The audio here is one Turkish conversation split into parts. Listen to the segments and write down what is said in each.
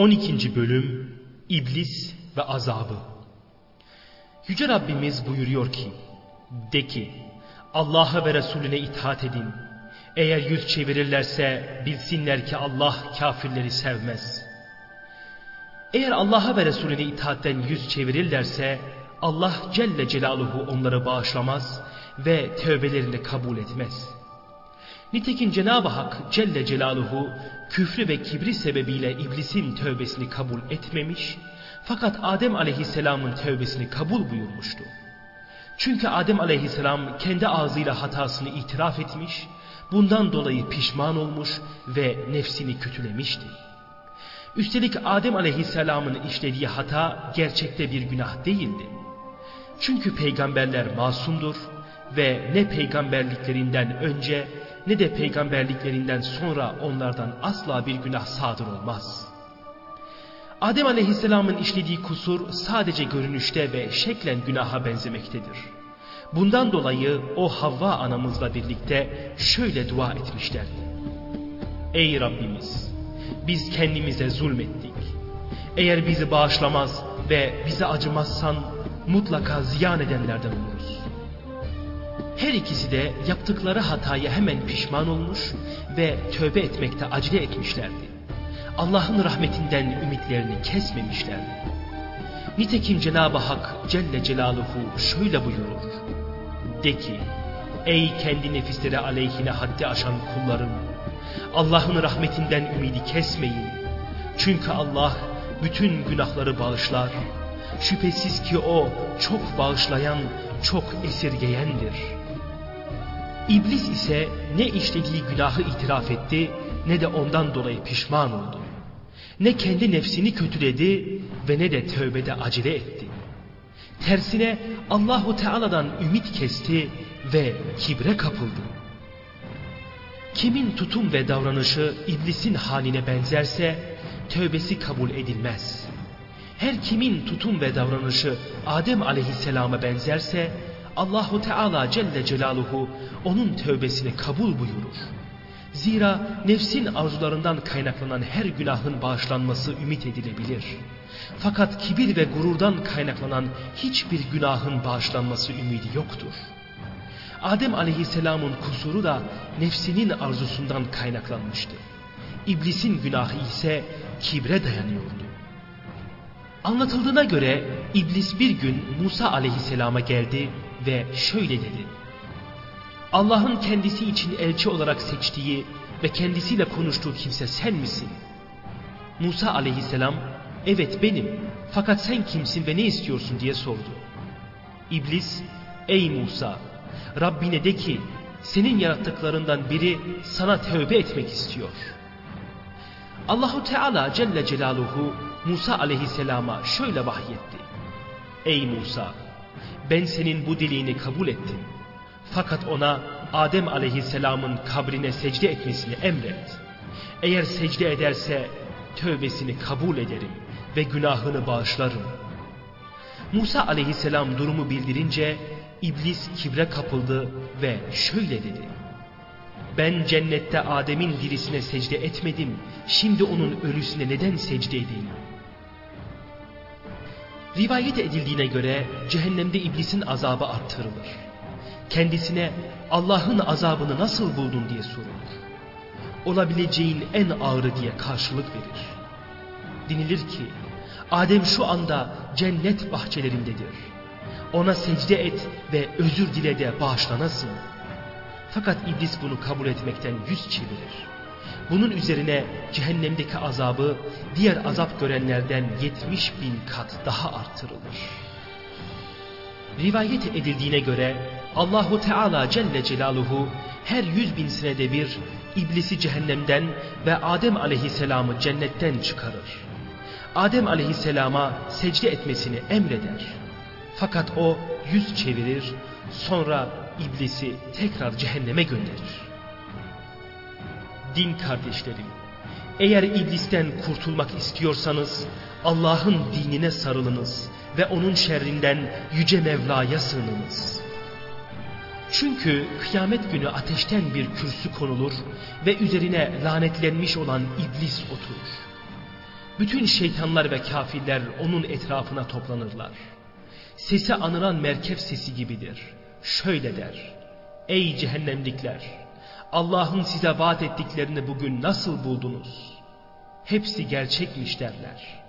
12. Bölüm İblis ve Azabı Yüce Rabbimiz buyuruyor ki De ki Allah'a ve Resulüne itaat edin. Eğer yüz çevirirlerse bilsinler ki Allah kafirleri sevmez. Eğer Allah'a ve Resulüne itaatten yüz çevirirlerse Allah Celle Celaluhu onları bağışlamaz ve tövbelerini kabul etmez. Nitekim Cenab-ı Hak Celle Celaluhu küfrü ve kibri sebebiyle iblisin tövbesini kabul etmemiş fakat Adem aleyhisselamın tövbesini kabul buyurmuştu. Çünkü Adem aleyhisselam kendi ağzıyla hatasını itiraf etmiş, bundan dolayı pişman olmuş ve nefsini kötülemişti. Üstelik Adem aleyhisselamın işlediği hata gerçekte bir günah değildi. Çünkü peygamberler masumdur ve ne peygamberliklerinden önce ne de peygamberliklerinden sonra onlardan asla bir günah sadır olmaz. Adem aleyhisselamın işlediği kusur sadece görünüşte ve şeklen günaha benzemektedir. Bundan dolayı o Havva anamızla birlikte şöyle dua etmişlerdi. Ey Rabbimiz! Biz kendimize zulmettik. Eğer bizi bağışlamaz ve bize acımazsan mutlaka ziyan edenlerden oluruz. Her ikisi de yaptıkları hataya hemen pişman olmuş ve tövbe etmekte acele etmişlerdi. Allah'ın rahmetinden ümitlerini kesmemişlerdi. Nitekim Cenab-ı Hak Celle Celaluhu şöyle buyurur. De ki, ey kendi nefisleri aleyhine haddi aşan kullarım, Allah'ın rahmetinden ümidi kesmeyin. Çünkü Allah bütün günahları bağışlar. Şüphesiz ki O çok bağışlayan, çok esirgeyendir.'' İblis ise ne işlediği günahı itiraf etti ne de ondan dolayı pişman oldu. Ne kendi nefsini kötüledi ve ne de tövbede acele etti. Tersine Allahu Teala'dan ümit kesti ve kibre kapıldı. Kimin tutum ve davranışı iblisin haline benzerse tövbesi kabul edilmez. Her kimin tutum ve davranışı Adem aleyhisselama benzerse Allahu Teala Celle Celaluhu onun tövbesini kabul buyurur. Zira nefsin arzularından kaynaklanan her günahın bağışlanması ümit edilebilir. Fakat kibir ve gururdan kaynaklanan hiçbir günahın bağışlanması ümidi yoktur. Adem aleyhisselamın kusuru da nefsinin arzusundan kaynaklanmıştı. İblisin günahı ise kibre dayanıyordu. Anlatıldığına göre iblis bir gün Musa aleyhisselama geldi ve şöyle dedi. Allah'ın kendisi için elçi olarak seçtiği ve kendisiyle konuştuğu kimse sen misin? Musa aleyhisselam evet benim fakat sen kimsin ve ne istiyorsun diye sordu. İblis ey Musa Rabbine de ki senin yarattıklarından biri sana tövbe etmek istiyor. Allahu Teala Celle Celaluhu Musa aleyhisselama şöyle vahyetti. Ey Musa ben senin bu dileğini kabul ettim. Fakat ona Adem aleyhisselamın kabrine secde etmesini emret. Eğer secde ederse tövbesini kabul ederim ve günahını bağışlarım. Musa aleyhisselam durumu bildirince iblis kibre kapıldı ve şöyle dedi. Ben cennette Adem'in dirisine secde etmedim. Şimdi onun ölüsüne neden secde edeyim? Rivayet edildiğine göre cehennemde iblisin azabı arttırılır. Kendisine Allah'ın azabını nasıl buldun diye sorulur. Olabileceğin en ağırı diye karşılık verir. Denilir ki Adem şu anda cennet bahçelerindedir. Ona secde et ve özür dile de bağışlanasın. Fakat iblis bunu kabul etmekten yüz çevirir. Bunun üzerine cehennemdeki azabı diğer azap görenlerden 70 bin kat daha artırılır. Rivayet edildiğine göre Allahu Teala Celle Celaluhu her yüz bin senede bir iblisi cehennemden ve Adem aleyhisselamı cennetten çıkarır. Adem aleyhisselama secde etmesini emreder. Fakat o yüz çevirir sonra iblisi tekrar cehenneme gönderir. Din kardeşlerim, eğer iblisten kurtulmak istiyorsanız Allah'ın dinine sarılınız ve onun şerrinden yüce Mevla'ya sığınınız. Çünkü kıyamet günü ateşten bir kürsü konulur ve üzerine lanetlenmiş olan iblis oturur. Bütün şeytanlar ve kafirler onun etrafına toplanırlar. Sesi anıran merkep sesi gibidir. Şöyle der. Ey cehennemlikler! Allah'ın size vaat ettiklerini bugün nasıl buldunuz? Hepsi gerçekmiş derler.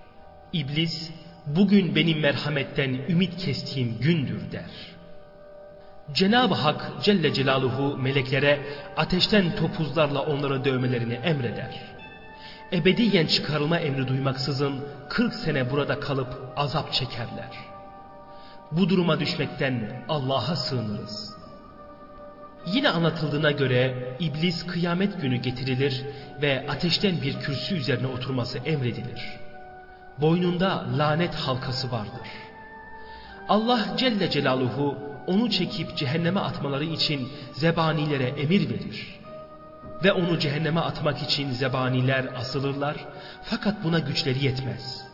İblis, bugün benim merhametten ümit kestiğim gündür der. Cenab-ı Hak Celle Celaluhu meleklere ateşten topuzlarla onları dövmelerini emreder. Ebediyen çıkarılma emri duymaksızın 40 sene burada kalıp azap çekerler. Bu duruma düşmekten Allah'a sığınırız. Yine anlatıldığına göre iblis kıyamet günü getirilir ve ateşten bir kürsü üzerine oturması emredilir. Boynunda lanet halkası vardır. Allah Celle Celaluhu onu çekip cehenneme atmaları için zebanilere emir verir. Ve onu cehenneme atmak için zebaniler asılırlar fakat buna güçleri yetmez.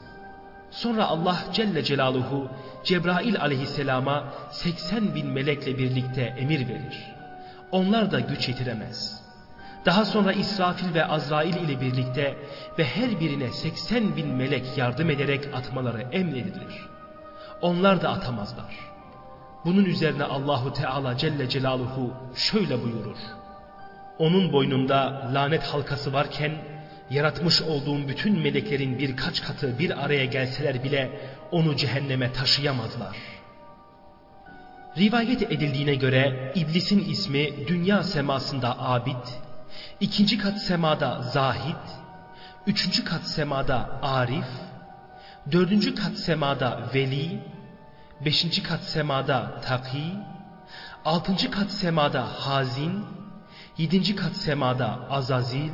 Sonra Allah Celle Celaluhu Cebrail aleyhisselama 80 bin melekle birlikte emir verir. Onlar da güç yetiremez. Daha sonra İsrafil ve Azrail ile birlikte ve her birine 80 bin melek yardım ederek atmaları emredilir. Onlar da atamazlar. Bunun üzerine Allahu Teala Celle Celaluhu şöyle buyurur. Onun boynunda lanet halkası varken yaratmış olduğum bütün meleklerin birkaç katı bir araya gelseler bile onu cehenneme taşıyamazlar. Rivayet edildiğine göre iblisin ismi dünya semasında abid, ikinci kat semada zahid, üçüncü kat semada arif, dördüncü kat semada veli, beşinci kat semada taki, altıncı kat semada hazin, yedinci kat semada azazil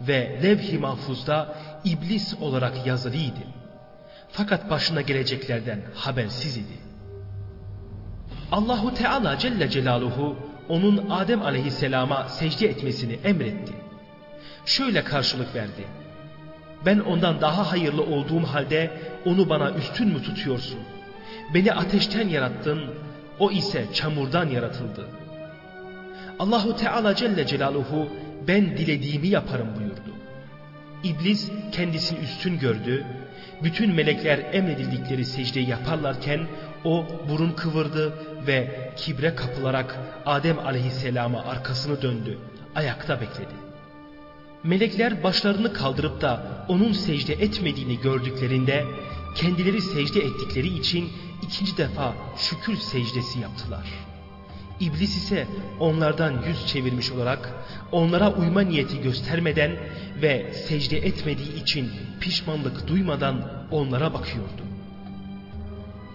ve levh-i mahfuzda iblis olarak yazılıydı. Fakat başına geleceklerden habersiz idi. Allahu Teala Celle Celaluhu onun Adem Aleyhisselam'a secde etmesini emretti. Şöyle karşılık verdi. Ben ondan daha hayırlı olduğum halde onu bana üstün mü tutuyorsun? Beni ateşten yarattın, o ise çamurdan yaratıldı. Allahu Teala Celle Celaluhu ben dilediğimi yaparım buyurdu. İblis kendisini üstün gördü. Bütün melekler emredildikleri secdeyi yaparlarken o burun kıvırdı ve kibre kapılarak Adem aleyhisselama arkasını döndü. Ayakta bekledi. Melekler başlarını kaldırıp da onun secde etmediğini gördüklerinde kendileri secde ettikleri için ikinci defa şükür secdesi yaptılar. İblis ise onlardan yüz çevirmiş olarak onlara uyma niyeti göstermeden ve secde etmediği için pişmanlık duymadan onlara bakıyordu.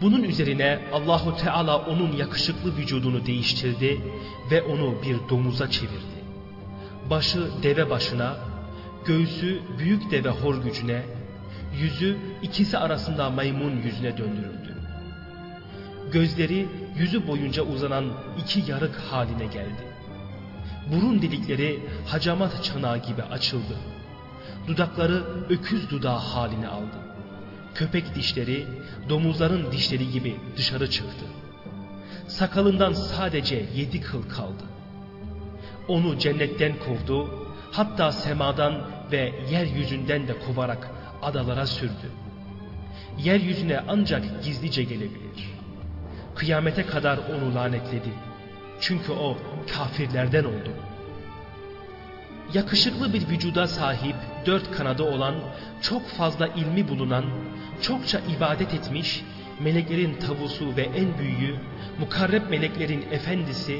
Bunun üzerine Allahu Teala onun yakışıklı vücudunu değiştirdi ve onu bir domuza çevirdi. Başı deve başına, göğsü büyük deve hor gücüne, yüzü ikisi arasında maymun yüzüne döndürüldü. Gözleri yüzü boyunca uzanan iki yarık haline geldi. Burun delikleri hacamat çanağı gibi açıldı. Dudakları öküz dudağı halini aldı. Köpek dişleri domuzların dişleri gibi dışarı çıktı. Sakalından sadece yedi kıl kaldı. Onu cennetten kovdu, hatta semadan ve yeryüzünden de kovarak adalara sürdü. Yeryüzüne ancak gizlice gelebilir. Kıyamete kadar onu lanetledi. Çünkü o kafirlerden oldu. Yakışıklı bir vücuda sahip, dört kanadı olan, çok fazla ilmi bulunan, çokça ibadet etmiş, meleklerin tavusu ve en büyüğü, mukarreb meleklerin efendisi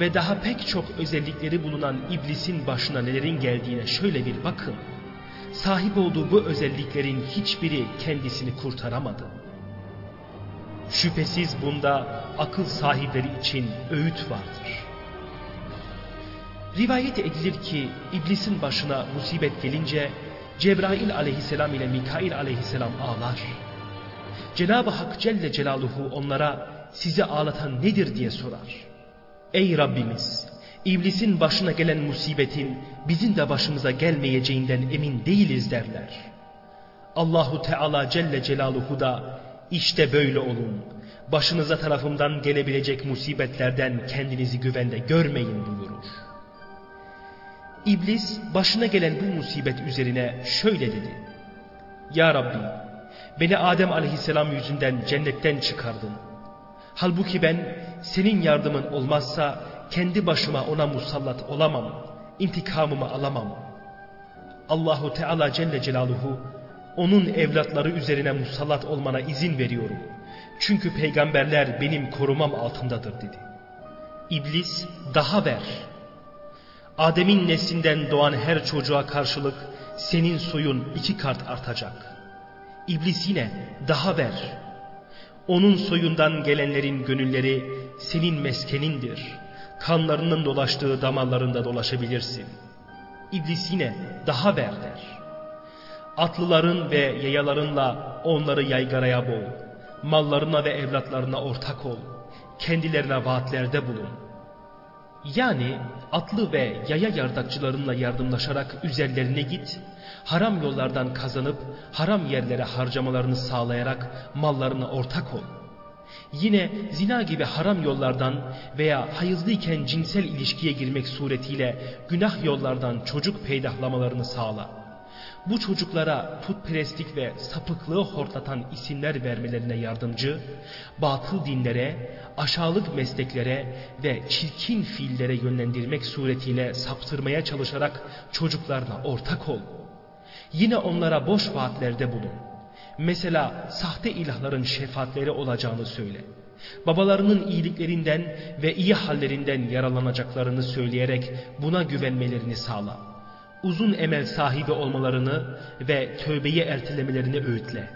ve daha pek çok özellikleri bulunan iblisin başına nelerin geldiğine şöyle bir bakın. Sahip olduğu bu özelliklerin hiçbiri kendisini kurtaramadı. Şüphesiz bunda akıl sahipleri için öğüt vardır. Rivayet edilir ki iblisin başına musibet gelince Cebrail aleyhisselam ile Mikail aleyhisselam ağlar. Cenab-ı Hak Celle Celaluhu onlara sizi ağlatan nedir diye sorar. Ey Rabbimiz! İblisin başına gelen musibetin bizim de başımıza gelmeyeceğinden emin değiliz derler. Allahu Teala Celle Celaluhu da işte böyle olun. Başınıza tarafımdan gelebilecek musibetlerden kendinizi güvende görmeyin buyurur. İblis başına gelen bu musibet üzerine şöyle dedi. Ya Rabbi beni Adem aleyhisselam yüzünden cennetten çıkardın. Halbuki ben senin yardımın olmazsa kendi başıma ona musallat olamam, intikamımı alamam. Allahu Teala Celle Celaluhu onun evlatları üzerine musallat olmana izin veriyorum. Çünkü peygamberler benim korumam altındadır dedi. İblis daha ver. Adem'in neslinden doğan her çocuğa karşılık senin soyun iki kart artacak. İblis yine daha ver. Onun soyundan gelenlerin gönülleri senin meskenindir. Kanlarının dolaştığı damarlarında dolaşabilirsin. İblis yine daha ver der. Atlıların ve yayalarınla onları yaygaraya boğ. Mallarına ve evlatlarına ortak ol. Kendilerine vaatlerde bulun. Yani atlı ve yaya yardakçılarınla yardımlaşarak üzerlerine git, haram yollardan kazanıp haram yerlere harcamalarını sağlayarak mallarına ortak ol. Yine zina gibi haram yollardan veya hayızlıyken cinsel ilişkiye girmek suretiyle günah yollardan çocuk peydahlamalarını sağla. Bu çocuklara putperestlik ve sapıklığı hortlatan isimler vermelerine yardımcı, batıl dinlere, aşağılık mesleklere ve çirkin fiillere yönlendirmek suretiyle saptırmaya çalışarak çocuklarına ortak ol. Yine onlara boş vaatlerde bulun. Mesela sahte ilahların şefaatleri olacağını söyle. Babalarının iyiliklerinden ve iyi hallerinden yaralanacaklarını söyleyerek buna güvenmelerini sağla. Uzun emel sahibi olmalarını ve tövbeyi ertelemelerini öğütle.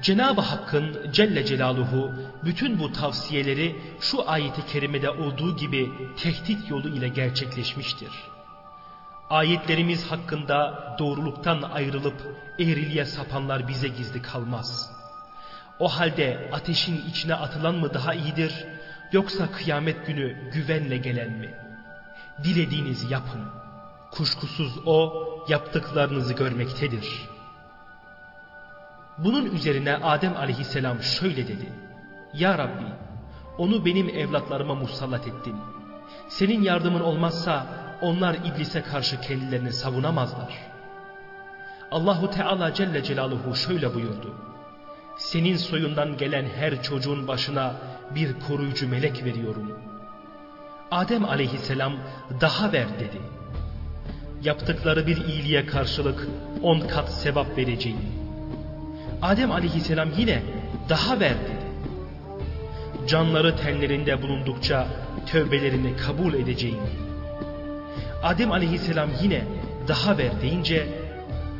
Cenab-ı Hakk'ın Celle Celaluhu bütün bu tavsiyeleri şu ayeti kerimede olduğu gibi tehdit yolu ile gerçekleşmiştir. Ayetlerimiz hakkında doğruluktan ayrılıp eğriliğe sapanlar bize gizli kalmaz. O halde ateşin içine atılan mı daha iyidir yoksa kıyamet günü güvenle gelen mi? Dilediğiniz yapın. Kuşkusuz o yaptıklarınızı görmektedir. Bunun üzerine Adem aleyhisselam şöyle dedi. Ya Rabbi onu benim evlatlarıma musallat ettin. Senin yardımın olmazsa onlar iblise karşı kendilerini savunamazlar. Allahu Teala Celle Celaluhu şöyle buyurdu. Senin soyundan gelen her çocuğun başına bir koruyucu melek veriyorum. Adem aleyhisselam daha ver dedi. Yaptıkları bir iyiliğe karşılık on kat sevap vereceğim. Adem aleyhisselam yine daha ver dedi. Canları tenlerinde bulundukça tövbelerini kabul edeceğim. Adem aleyhisselam yine daha ver deyince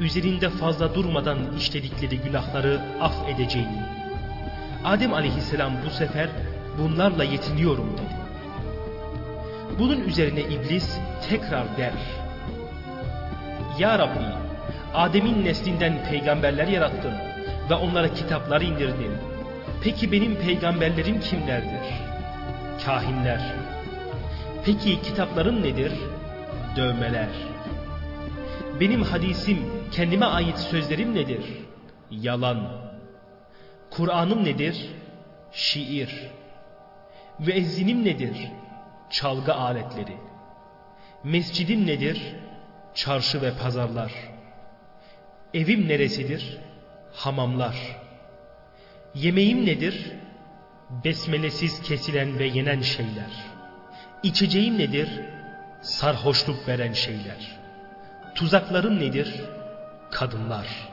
üzerinde fazla durmadan işledikleri günahları af edeceğim. Adem aleyhisselam bu sefer bunlarla yetiniyorum dedi. Bunun üzerine iblis tekrar der. Ya Rabbi Adem'in neslinden peygamberler yarattın ve onlara kitaplar indirdin. Peki benim peygamberlerim kimlerdir? Kahinler. Peki kitapların nedir? Dövmeler. Benim hadisim, kendime ait sözlerim nedir? Yalan. Kur'an'ım nedir? Şiir. Müezzinim nedir? Çalgı aletleri. Mescidim nedir? Çarşı ve pazarlar. Evim neresidir? Hamamlar. Yemeğim nedir? Besmelesiz kesilen ve yenen şeyler. İçeceğim nedir? Sarhoşluk veren şeyler. Tuzaklarım nedir? Kadınlar.